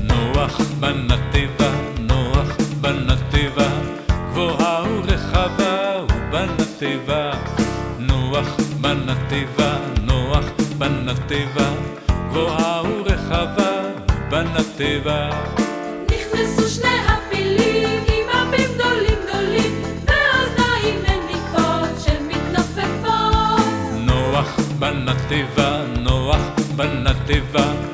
נוח בנתיבה, נוח בנתיבה, גבוהה ורחבה ובנתיבה. נוח בנתיבה, נוח בנתיבה, גבוהה ורחבה בנתיבה. נכנסו שני הפילים עם עבים גדולים גדולים, ואוזניים מניקות שמתנופפות. נוח בנתיבה, נוח בנתיבה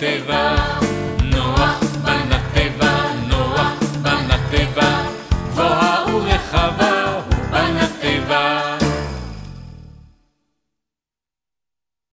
te va.